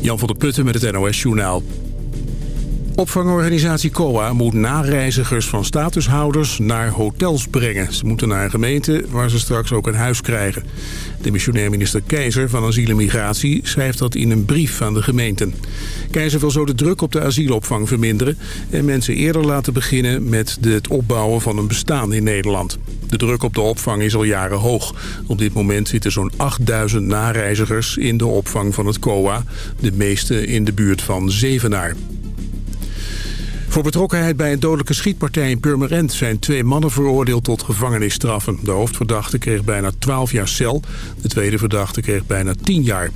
Jan van der Putten met het NOS-journaal. Opvangorganisatie COA moet nareizigers van statushouders naar hotels brengen. Ze moeten naar een gemeente waar ze straks ook een huis krijgen. De missionair minister Keizer van Asiel en Migratie schrijft dat in een brief aan de gemeenten. Keizer wil zo de druk op de asielopvang verminderen... en mensen eerder laten beginnen met het opbouwen van een bestaan in Nederland. De druk op de opvang is al jaren hoog. Op dit moment zitten zo'n 8000 nareizigers in de opvang van het COA. De meeste in de buurt van Zevenaar. Voor betrokkenheid bij een dodelijke schietpartij in Purmerend... zijn twee mannen veroordeeld tot gevangenisstraffen. De hoofdverdachte kreeg bijna 12 jaar cel. De tweede verdachte kreeg bijna 10 jaar.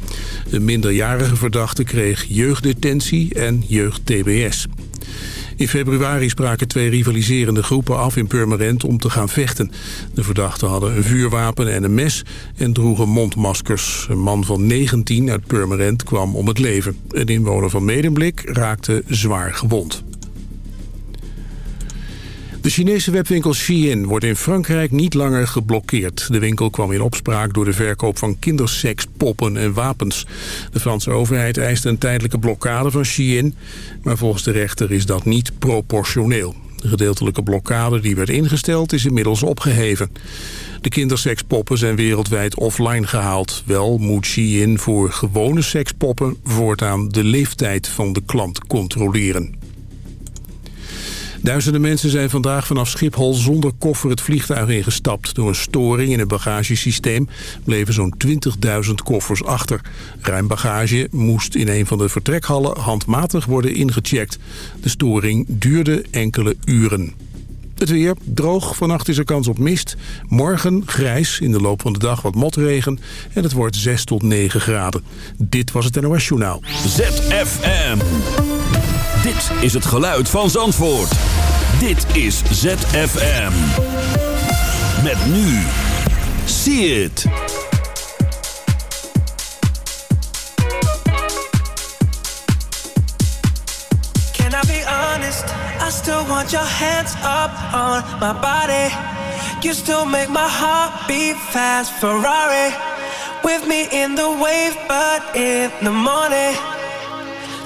De minderjarige verdachte kreeg jeugddetentie en jeugd-TBS. In februari spraken twee rivaliserende groepen af in Purmerend om te gaan vechten. De verdachten hadden een vuurwapen en een mes en droegen mondmaskers. Een man van 19 uit Purmerend kwam om het leven. Een inwoner van Medemblik raakte zwaar gewond. De Chinese webwinkel Shein wordt in Frankrijk niet langer geblokkeerd. De winkel kwam in opspraak door de verkoop van kinderseks, poppen en wapens. De Franse overheid eiste een tijdelijke blokkade van Shein... maar volgens de rechter is dat niet proportioneel. De gedeeltelijke blokkade die werd ingesteld is inmiddels opgeheven. De kindersekspoppen zijn wereldwijd offline gehaald. Wel moet Shein voor gewone sekspoppen voortaan de leeftijd van de klant controleren. Duizenden mensen zijn vandaag vanaf Schiphol zonder koffer het vliegtuig ingestapt. Door een storing in het bagagesysteem bleven zo'n 20.000 koffers achter. Ruim bagage moest in een van de vertrekhallen handmatig worden ingecheckt. De storing duurde enkele uren. Het weer droog, vannacht is er kans op mist. Morgen grijs, in de loop van de dag wat motregen. En het wordt 6 tot 9 graden. Dit was het NOS Journaal. ZFM. Dit is het geluid van Zandvoort. Dit is ZFM. Met nu. See it. Can I be honest? I still want your hands up on my body. You still make my heart beat fast. Ferrari. With me in the wave, but in the morning.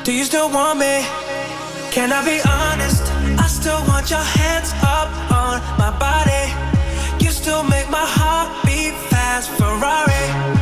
Do you still want me? Can I be honest? I still want your hands up on my body. You still make my heart beat fast. Ferrari.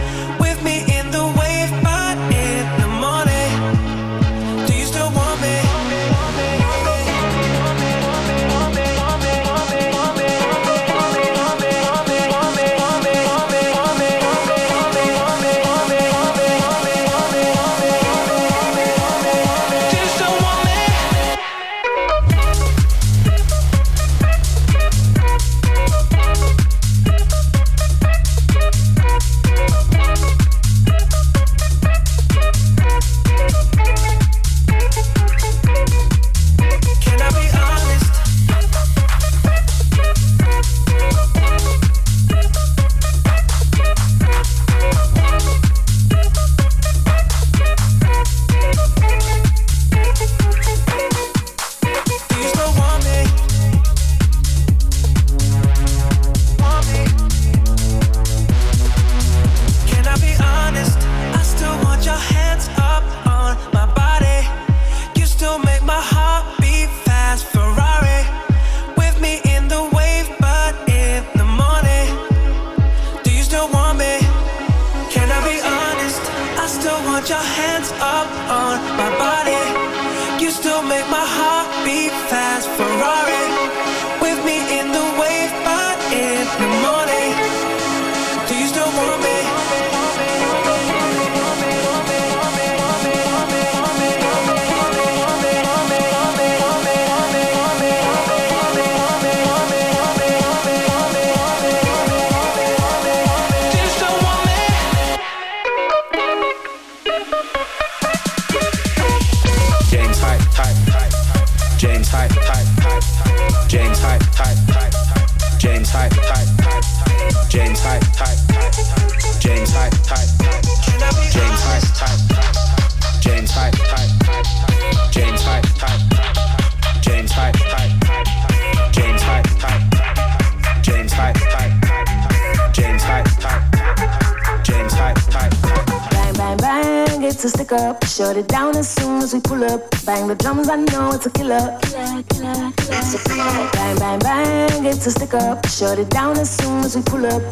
Shut it down as soon as we pull up. Bang the drums, I know it's a killer. Killer, killer, killer. Bang, bang, bang, it's a stick up. Shut it down as soon as we pull up.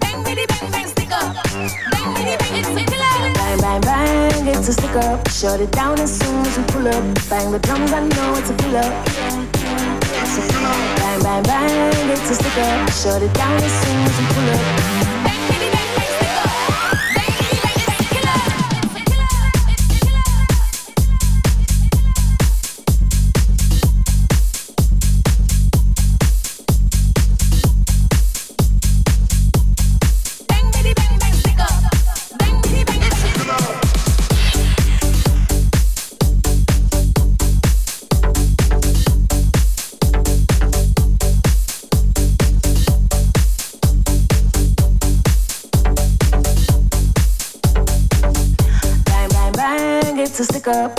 Bang, bang, bang, stick up. Bang, bang, bang, it's a killer. Bang, bang, bang, it's a stick up. Shut it down as soon as we pull up. Bang the drums, I know it's a killer. Bang, bang, bang, it's a stick up. Shut it down as soon as we pull up.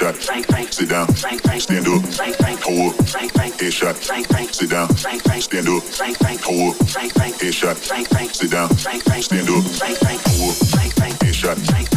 Headshot, sit down, stand up, hold up, headshot, sit down, stand up, hold up, headshot, sit down, stand up, hold up, headshot,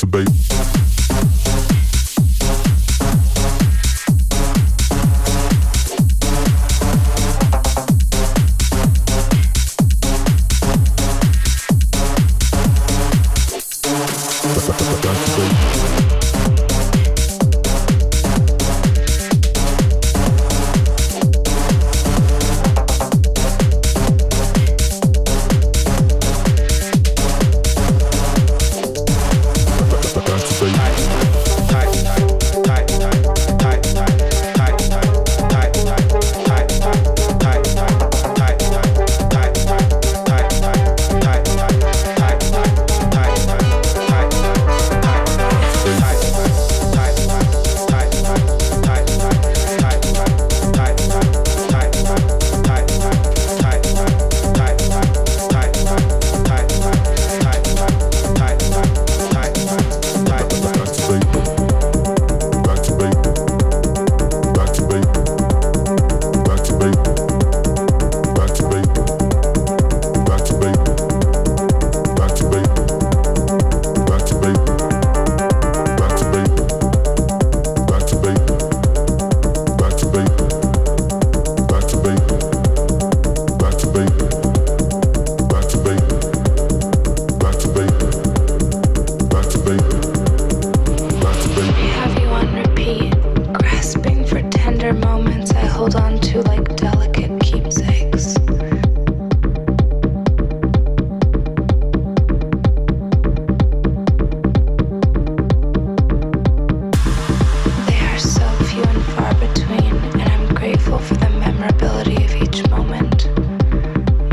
activate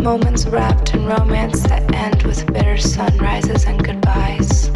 Moments wrapped in romance that end with bitter sunrises and goodbyes.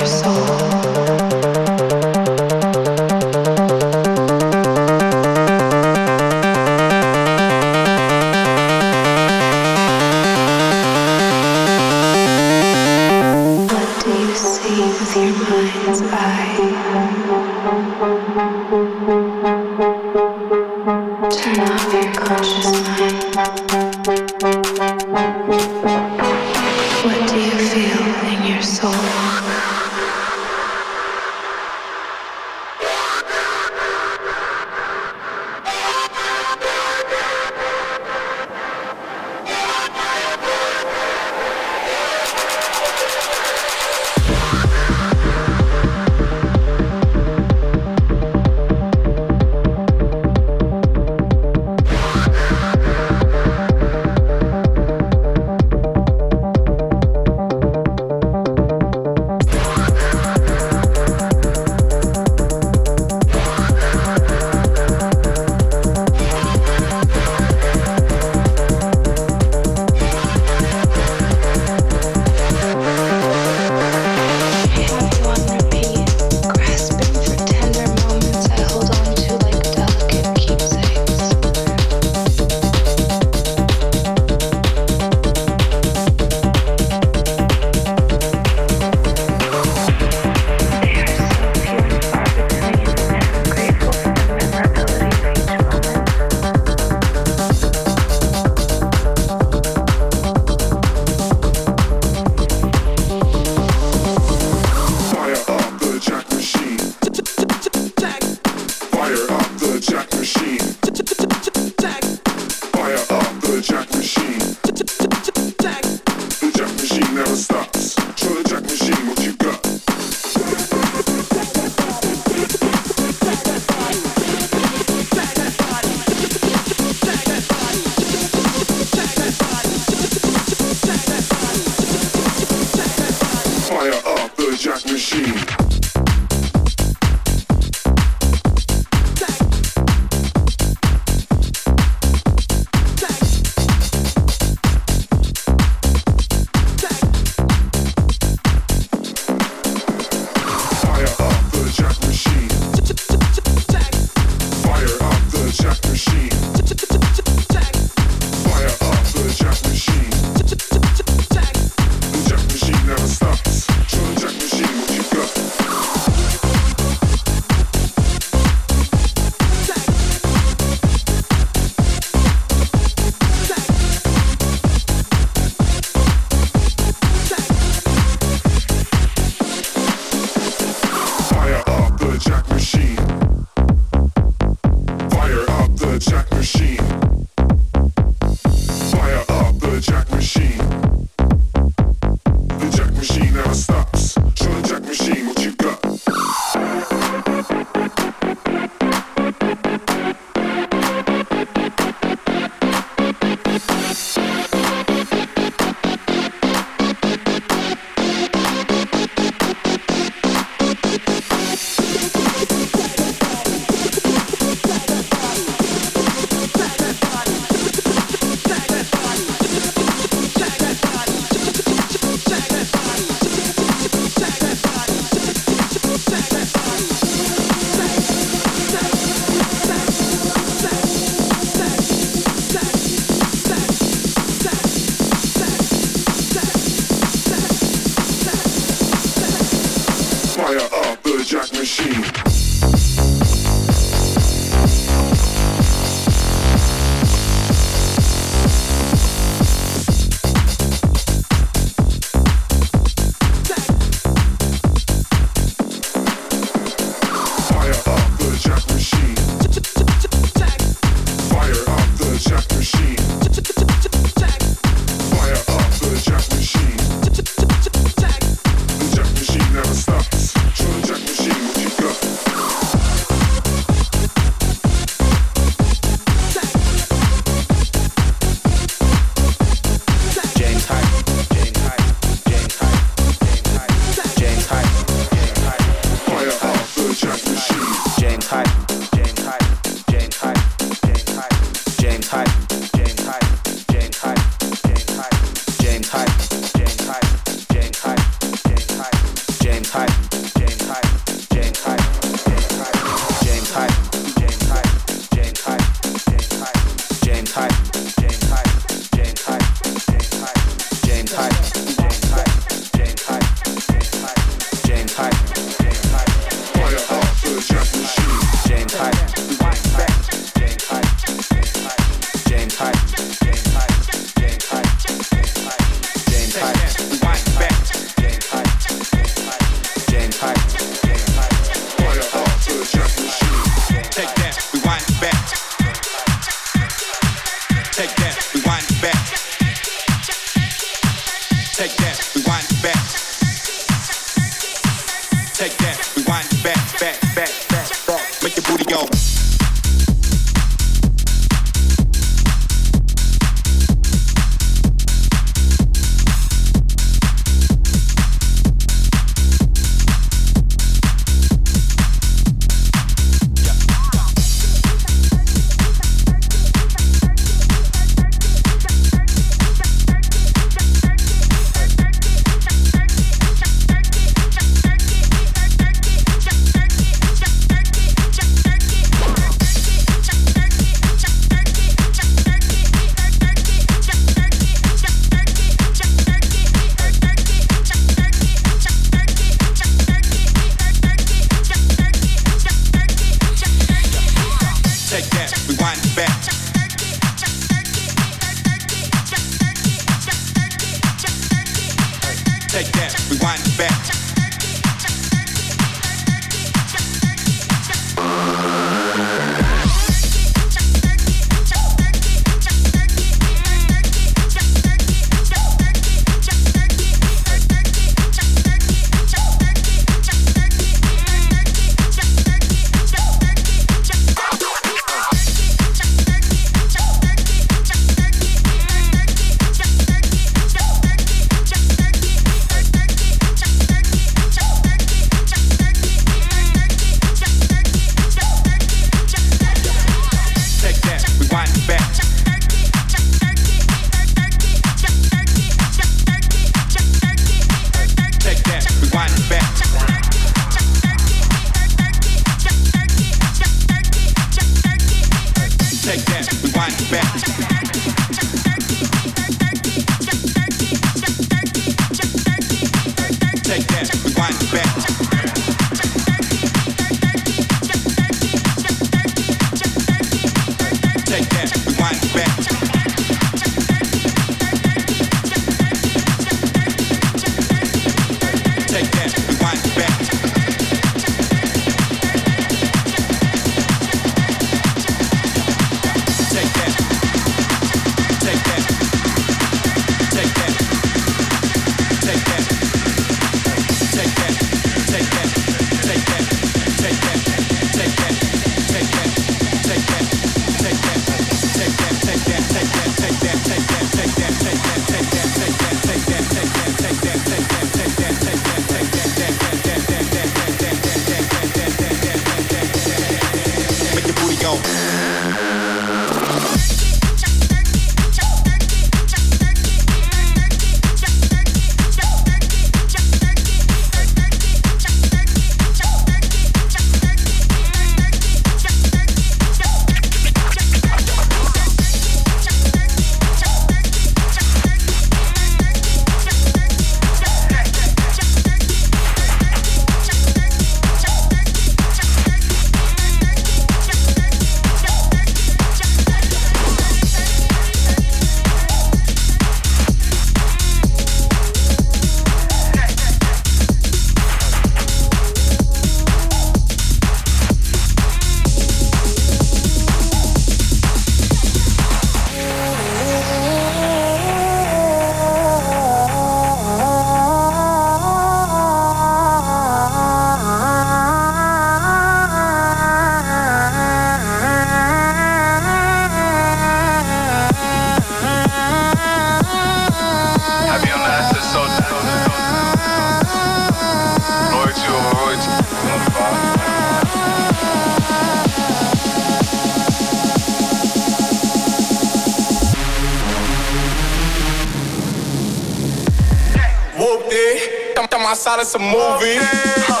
out of some movies. Huh.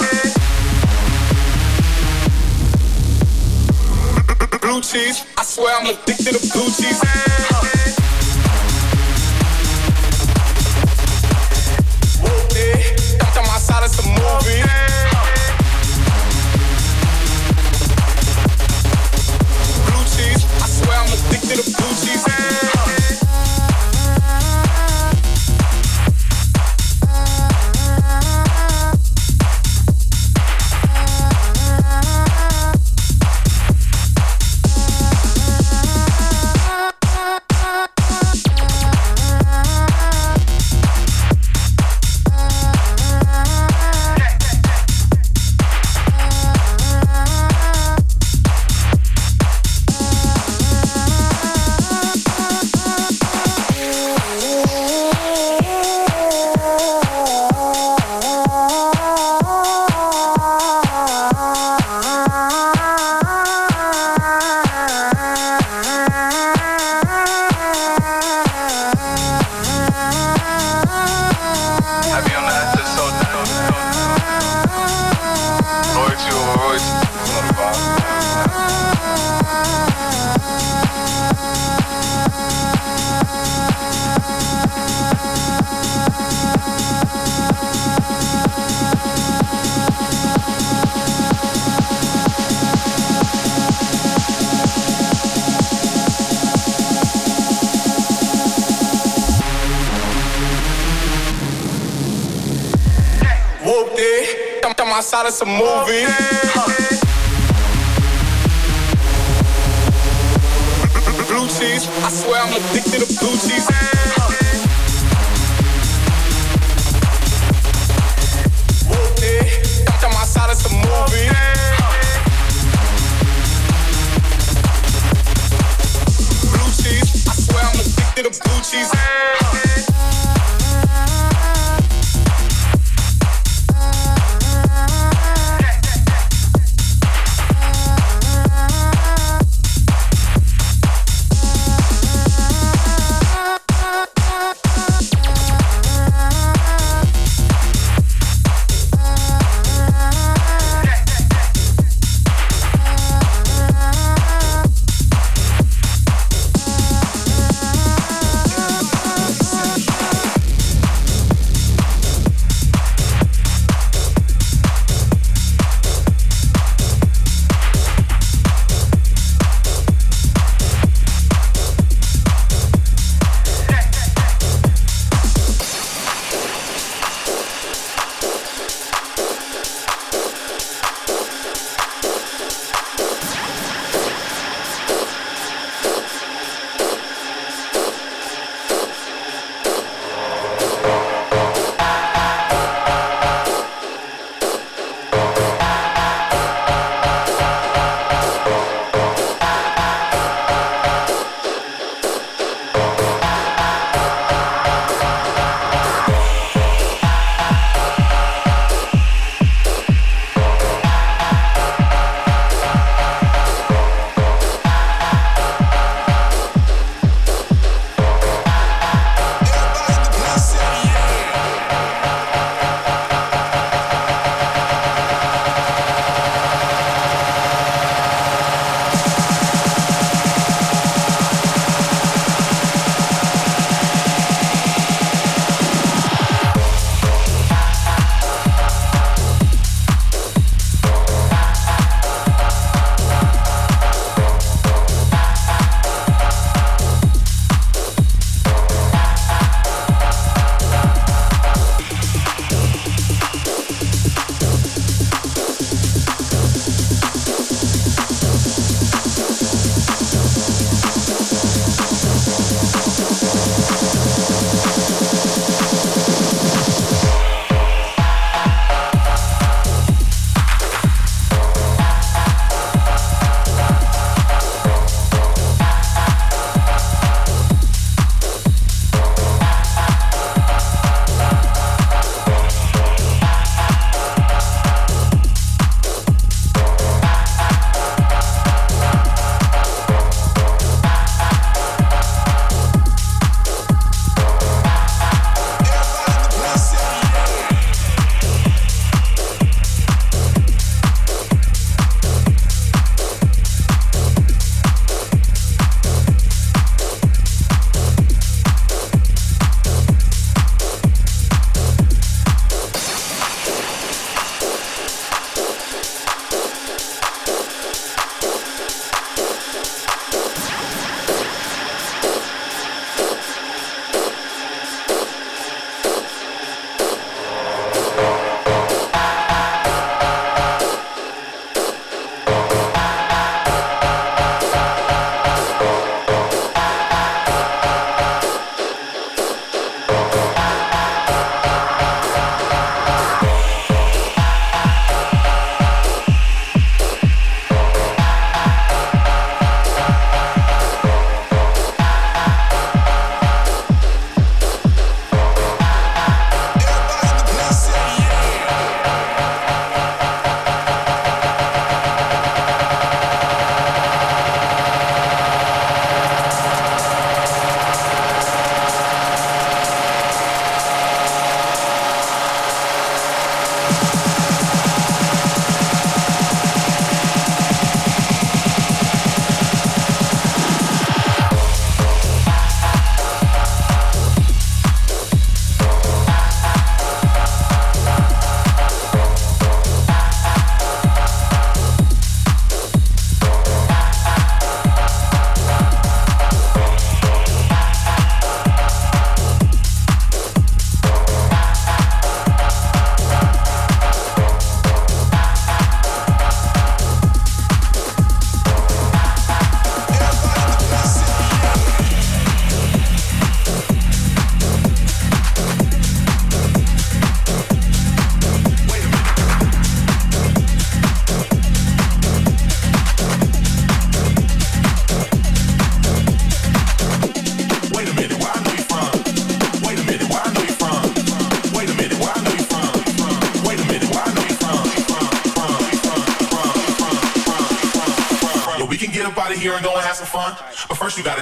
Blue cheese, I swear I'm addicted to blue cheese. Huh. Out of some movie. Huh. Blue cheese, I swear I'm addicted to blue cheese. My side, it's a movie. Blue cheese, I swear I'm addicted to blue cheese.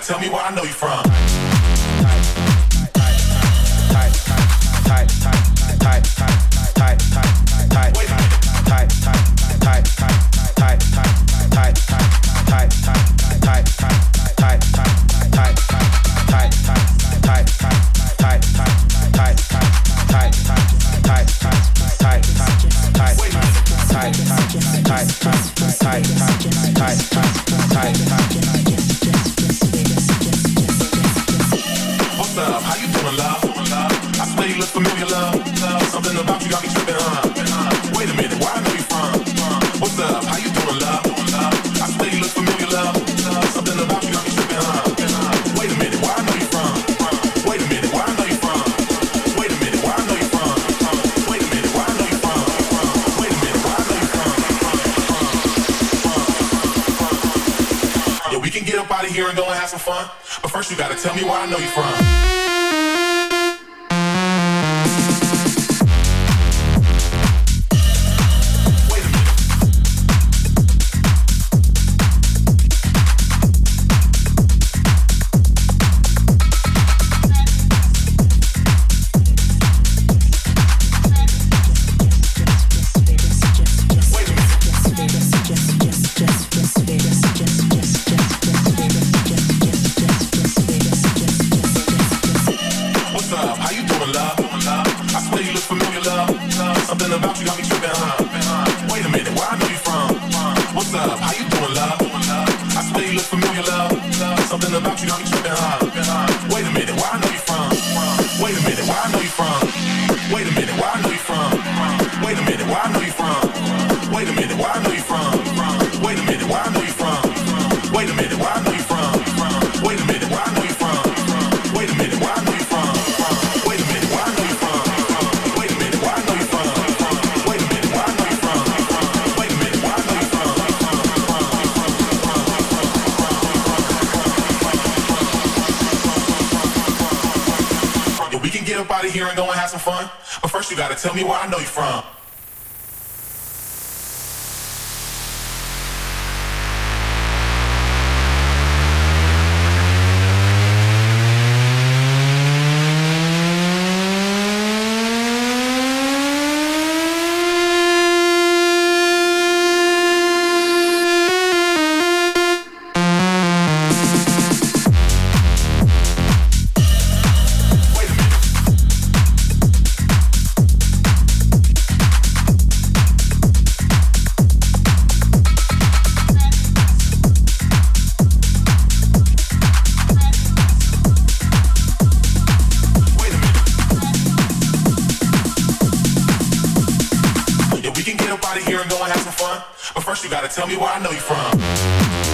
tell me out of here and go and have some fun. But first, you gotta tell me where I know you from.